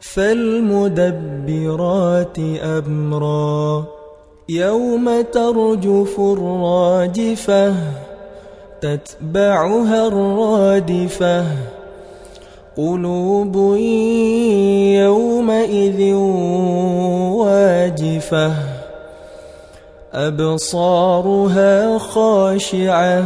فالمدبرات أمرا. يوم ترجف الراجفة تتبعها الرادفة. قلوب يومئذ واجفة. أبصارها خاشعة.